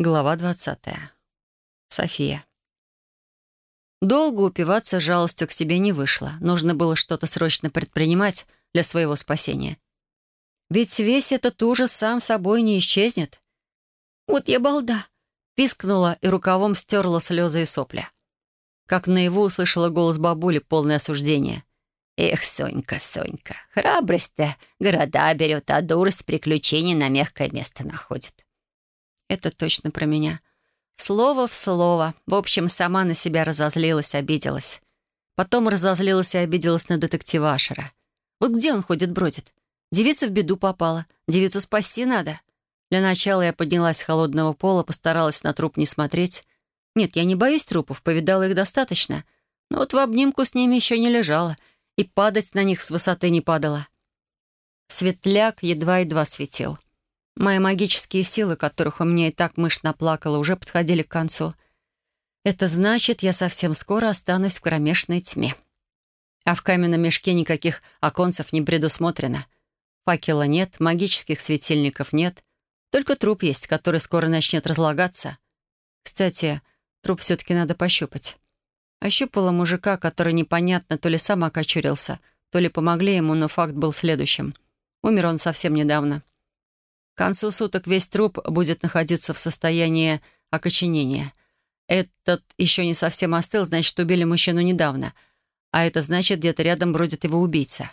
Глава двадцатая. София. Долго упиваться жалостью к себе не вышло. Нужно было что-то срочно предпринимать для своего спасения. Ведь весь этот ужас сам собой не исчезнет. «Вот я балда!» — пискнула и рукавом стерла слезы и сопли. Как наяву услышала голос бабули, полное осуждение. «Эх, Сонька, Сонька, храбрость-то города берет, а дурость приключений на мягкое место находит». Это точно про меня. Слово в слово. В общем, сама на себя разозлилась, обиделась. Потом разозлилась и обиделась на детектива Ашера. Вот где он ходит, бродит? Девица в беду попала. Девицу спасти надо. Для начала я поднялась с холодного пола, постаралась на труп не смотреть. Нет, я не боюсь трупов, повидала их достаточно. Но вот в обнимку с ними еще не лежала. И падать на них с высоты не падала. Светляк едва-едва светил. Мои магические силы, которых у меня и так мышь наплакала, уже подходили к концу. Это значит, я совсем скоро останусь в кромешной тьме. А в каменном мешке никаких оконцев не предусмотрено. Факела нет, магических светильников нет. Только труп есть, который скоро начнет разлагаться. Кстати, труп все-таки надо пощупать. Ощупала мужика, который непонятно то ли сам окочурился, то ли помогли ему, но факт был следующим. Умер он совсем недавно. К концу суток весь труп будет находиться в состоянии окоченения. Этот еще не совсем остыл, значит, убили мужчину недавно. А это значит, где-то рядом бродит его убийца.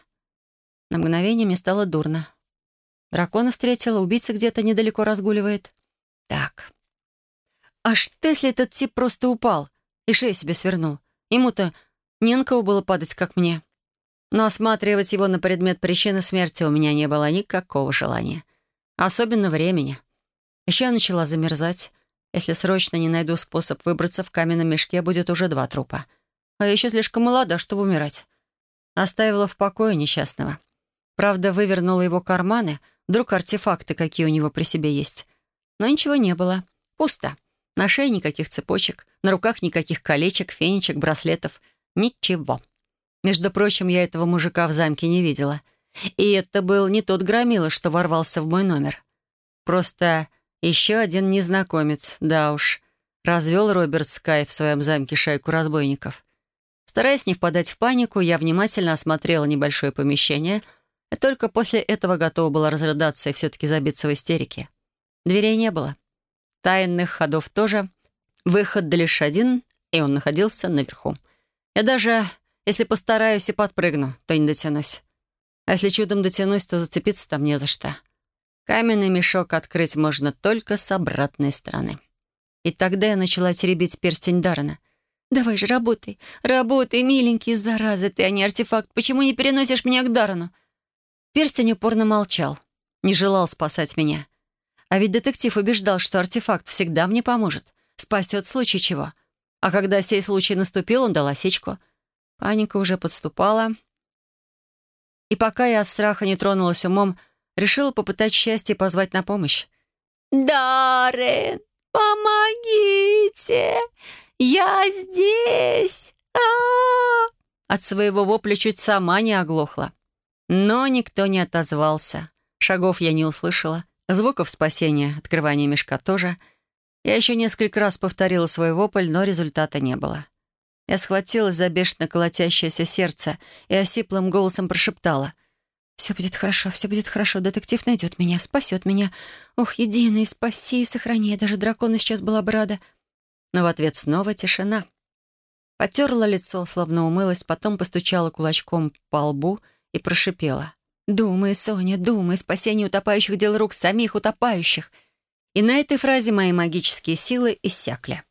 На мгновение мне стало дурно. Дракона встретила, убийца где-то недалеко разгуливает. Так. А что, если этот тип просто упал и шею себе свернул? Ему-то не на было падать, как мне. Но осматривать его на предмет причины смерти у меня не было никакого желания. Особенно времени. Еще я начала замерзать. Если срочно не найду способ выбраться, в каменном мешке будет уже два трупа. А я еще слишком молода, чтобы умирать. Оставила в покое несчастного. Правда, вывернула его карманы, вдруг артефакты, какие у него при себе есть. Но ничего не было. Пусто. На шее никаких цепочек, на руках никаких колечек, фенечек, браслетов. Ничего. Между прочим, я этого мужика в замке не видела — и это был не тот громила, что ворвался в мой номер. Просто еще один незнакомец, да уж. Развел Роберт Скай в своем замке шайку разбойников. Стараясь не впадать в панику, я внимательно осмотрела небольшое помещение и только после этого готова была разрыдаться и все-таки забиться в истерике. Дверей не было. Тайных ходов тоже. Выход лишь один, и он находился наверху. Я даже, если постараюсь и подпрыгну, то не дотянусь. А если чудом дотянусь, то зацепиться там не за что. Каменный мешок открыть можно только с обратной стороны. И тогда я начала теребить перстень Дарана. «Давай же, работай, работай, миленький, зараза ты, а не артефакт. Почему не переносишь меня к Дарану?» Перстень упорно молчал, не желал спасать меня. А ведь детектив убеждал, что артефакт всегда мне поможет, спасет в случае чего. А когда сей случай наступил, он дал осечку. Паника уже подступала, и пока я от страха не тронулась умом, решила попытать счастье и позвать на помощь. «Даррен, помогите! Я здесь! а, -а, -а От своего вопля чуть сама не оглохла. Но никто не отозвался. Шагов я не услышала. Звуков спасения, открывания мешка тоже. Я еще несколько раз повторила свой вопль, но результата не было. Я схватилась за бешено колотящееся сердце и осиплым голосом прошептала. «Все будет хорошо, все будет хорошо. Детектив найдет меня, спасет меня. Ох, единый, спаси и сохрани. Я даже дракону сейчас была бы рада». Но в ответ снова тишина. Потерла лицо, словно умылась, потом постучала кулачком по лбу и прошипела. «Думай, Соня, думай, спасение утопающих — дел рук самих утопающих». И на этой фразе мои магические силы иссякли.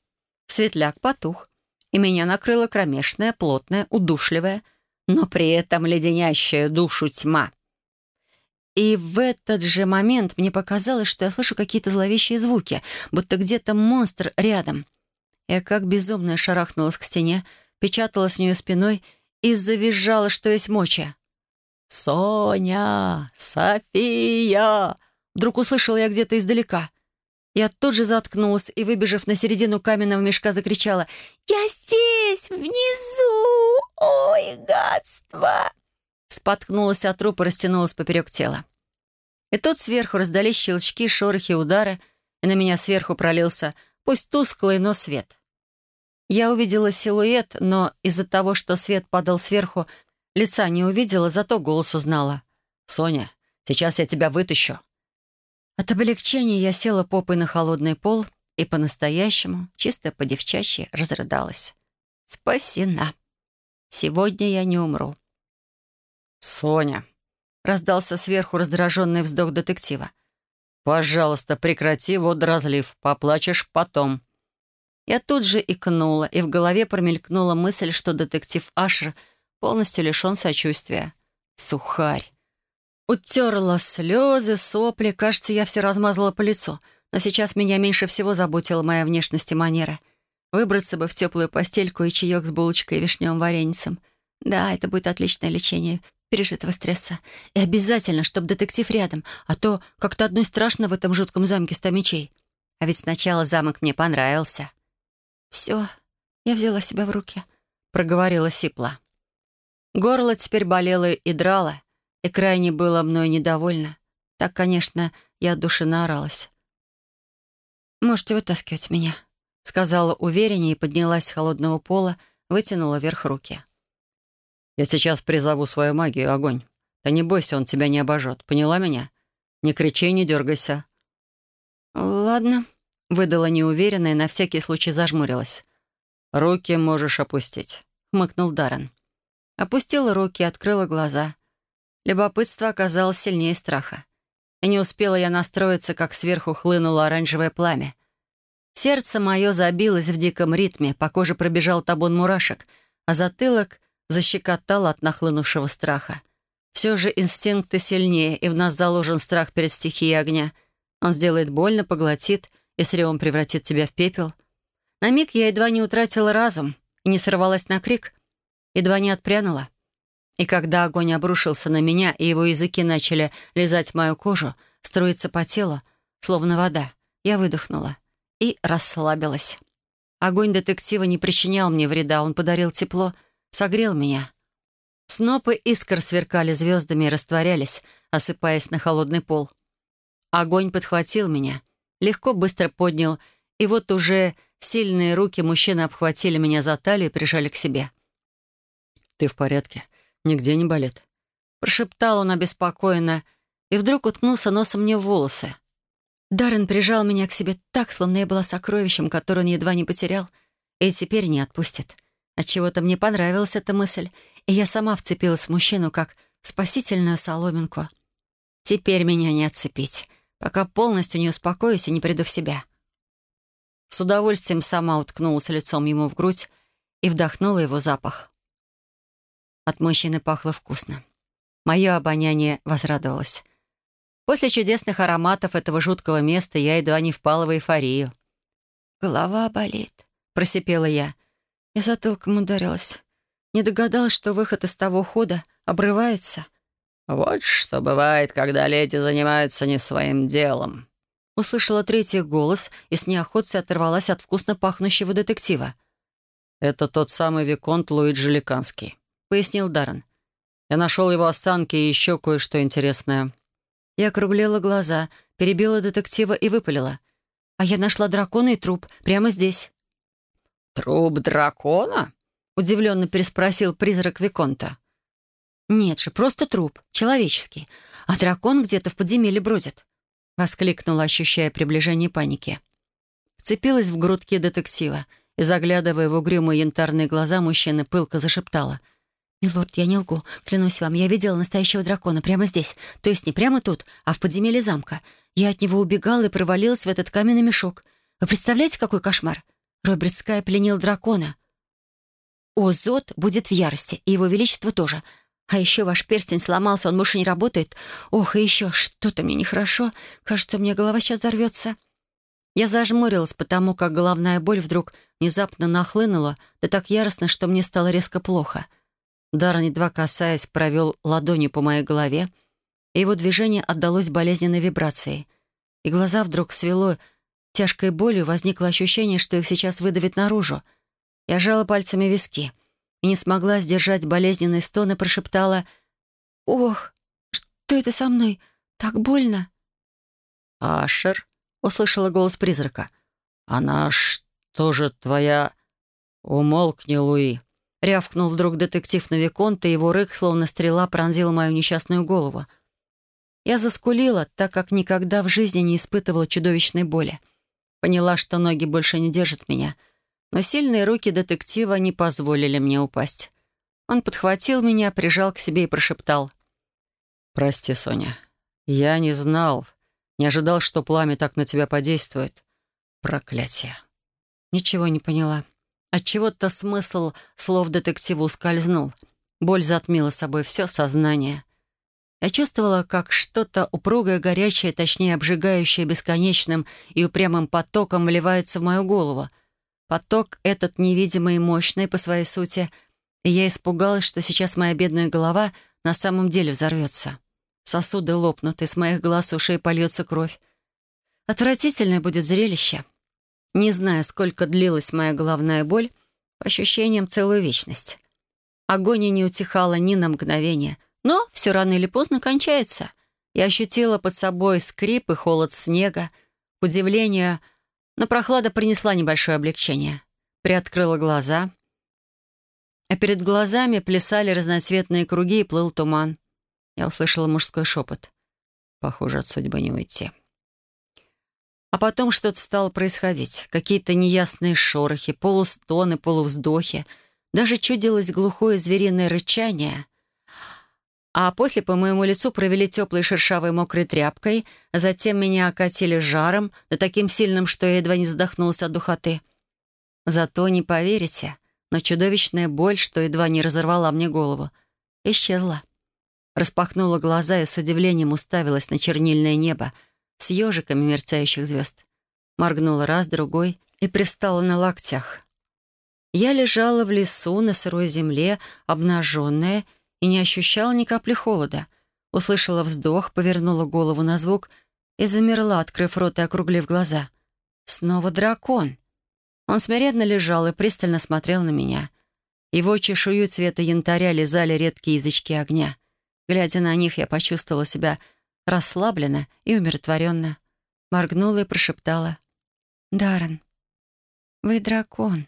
Светляк потух и меня накрыла кромешная, плотная, удушливая, но при этом леденящая душу тьма. И в этот же момент мне показалось, что я слышу какие-то зловещие звуки, будто где-то монстр рядом. Я как безумная шарахнулась к стене, печаталась в нее спиной и завизжала, что есть моча. «Соня! София!» Вдруг услышала я где-то издалека. Я тут же заткнулась и, выбежав на середину каменного мешка, закричала «Я здесь, внизу! Ой, гадство!» Споткнулась от трупа растянулась поперек тела. И тут сверху раздались щелчки, шорохи, удары, и на меня сверху пролился, пусть тусклый, но свет. Я увидела силуэт, но из-за того, что свет падал сверху, лица не увидела, зато голос узнала. «Соня, сейчас я тебя вытащу». От облегчения я села попой на холодный пол и по-настоящему, чисто по-девчачьи, разрыдалась. «Спасена. Сегодня я не умру». «Соня», — раздался сверху раздраженный вздох детектива. «Пожалуйста, прекрати водоразлив. Поплачешь потом». Я тут же икнула, и в голове промелькнула мысль, что детектив Ашер полностью лишен сочувствия. Сухарь. Утерла слезы, сопли. Кажется, я все размазала по лицу. Но сейчас меня меньше всего заботила моя внешность и манера. Выбраться бы в теплую постельку и чаек с булочкой и вишневым вареницем. Да, это будет отличное лечение пережитого стресса. И обязательно, чтобы детектив рядом, а то как-то одной страшно в этом жутком замке ста мечей. А ведь сначала замок мне понравился. «Все, я взяла себя в руки», — проговорила Сипла. Горло теперь болело и драло, и крайне было мной недовольно. Так, конечно, я от души наоралась. «Можете вытаскивать меня», — сказала увереннее и поднялась с холодного пола, вытянула вверх руки. «Я сейчас призову свою магию, огонь. Ты не бойся, он тебя не обожжет. Поняла меня? Не кричи, не дергайся». «Ладно», — выдала неуверенно и на всякий случай зажмурилась. «Руки можешь опустить», — хмыкнул Даррен. Опустила руки, открыла глаза. Любопытство оказалось сильнее страха. И не успела я настроиться, как сверху хлынуло оранжевое пламя. Сердце мое забилось в диком ритме, по коже пробежал табун мурашек, а затылок защекотал от нахлынувшего страха. Все же инстинкты сильнее, и в нас заложен страх перед стихией огня. Он сделает больно, поглотит и с ревом превратит тебя в пепел. На миг я едва не утратила разум и не сорвалась на крик — едва не отпрянула. И когда огонь обрушился на меня, и его языки начали лизать мою кожу, струиться по телу, словно вода, я выдохнула и расслабилась. Огонь детектива не причинял мне вреда, он подарил тепло, согрел меня. Снопы искр сверкали звездами и растворялись, осыпаясь на холодный пол. Огонь подхватил меня, легко быстро поднял, и вот уже сильные руки мужчины обхватили меня за талию и прижали к себе. «Ты в порядке? Нигде не болит?» Прошептал он обеспокоенно и вдруг уткнулся носом мне в волосы. Даррен прижал меня к себе так, словно я была сокровищем, которое он едва не потерял, и теперь не отпустит. Отчего-то мне понравилась эта мысль, и я сама вцепилась в мужчину, как спасительную соломинку. Теперь меня не отцепить, пока полностью не успокоюсь и не приду в себя. С удовольствием сама уткнулась лицом ему в грудь и вдохнула его запах. От мужчины пахло вкусно. Мое обоняние возрадовалось. После чудесных ароматов этого жуткого места я едва не впала в эйфорию. «Голова болит», — просипела я. Я затылком ударилась. Не догадалась, что выход из того хода обрывается. «Вот что бывает, когда леди занимаются не своим делом», Услышала третий голос и с неохотой оторвалась от вкусно пахнущего детектива. «Это тот самый Виконт Луиджи Ликанский пояснил Даррен. «Я нашел его останки и еще кое-что интересное». Я округлила глаза, перебила детектива и выпалила. «А я нашла дракона и труп прямо здесь». «Труп дракона?» — удивленно переспросил призрак Виконта. «Нет же, просто труп, человеческий. А дракон где-то в подземелье бродит», — воскликнула, ощущая приближение паники. Вцепилась в грудки детектива и, заглядывая в угрюмые янтарные глаза, мужчины пылко зашептала — «Милорд, я не лгу. Клянусь вам, я видела настоящего дракона прямо здесь. То есть не прямо тут, а в подземелье замка. Я от него убегала и провалилась в этот каменный мешок. Вы представляете, какой кошмар? Роберт Скай пленил дракона. О, Зод будет в ярости, и его величество тоже. А еще ваш перстень сломался, он больше не работает. Ох, и еще что-то мне нехорошо. Кажется, у меня голова сейчас взорвется». Я зажмурилась, потому как головная боль вдруг внезапно нахлынула, да так яростно, что мне стало резко плохо — Даррен, едва касаясь, провел ладонью по моей голове, и его движение отдалось болезненной вибрацией. И глаза вдруг свело тяжкой болью, возникло ощущение, что их сейчас выдавит наружу. Я жала пальцами виски и не смогла сдержать болезненный стон и прошептала «Ох, что это со мной? Так больно!» «Ашер?» — услышала голос призрака. «Она что же твоя...» «Умолкни, Луи!» Рявкнул вдруг детектив на Виконта, и его рык, словно стрела, пронзил мою несчастную голову. Я заскулила, так как никогда в жизни не испытывала чудовищной боли. Поняла, что ноги больше не держат меня, но сильные руки детектива не позволили мне упасть. Он подхватил меня, прижал к себе и прошептал. «Прости, Соня. Я не знал, не ожидал, что пламя так на тебя подействует. Проклятие!» Ничего не поняла. Отчего-то смысл слов детектива ускользнул. Боль затмила собой все сознание. Я чувствовала, как что-то упругое, горячее, точнее обжигающее бесконечным и упрямым потоком вливается в мою голову. Поток этот невидимый и мощный по своей сути, и я испугалась, что сейчас моя бедная голова на самом деле взорвется. Сосуды лопнут, и с моих глаз ушей польется кровь. Отвратительное будет зрелище. Не знаю, сколько длилась моя головная боль, по ощущениям целую вечность. Агония не утихала ни на мгновение, но все рано или поздно кончается. Я ощутила под собой скрип и холод снега. К удивлению, но прохлада принесла небольшое облегчение. Приоткрыла глаза, а перед глазами плясали разноцветные круги и плыл туман. Я услышала мужской шепот. «Похоже, от судьбы не уйти». А потом что-то стало происходить. Какие-то неясные шорохи, полустоны, полувздохи. Даже чудилось глухое звериное рычание. А после по моему лицу провели теплой шершавой мокрой тряпкой, затем меня окатили жаром, да таким сильным, что я едва не задохнулась от духоты. Зато не поверите, но чудовищная боль, что едва не разорвала мне голову, исчезла. Распахнула глаза и с удивлением уставилась на чернильное небо, с ежиками мерцающих звезд. Моргнула раз, другой и пристала на локтях. Я лежала в лесу на сырой земле, обнаженная, и не ощущала ни капли холода. Услышала вздох, повернула голову на звук и замерла, открыв рот и округлив глаза. Снова дракон. Он смиренно лежал и пристально смотрел на меня. Его чешую цвета янтаря лизали редкие язычки огня. Глядя на них, я почувствовала себя расслабленно и умиротворенно. Моргнула и прошептала. «Даррен, вы дракон».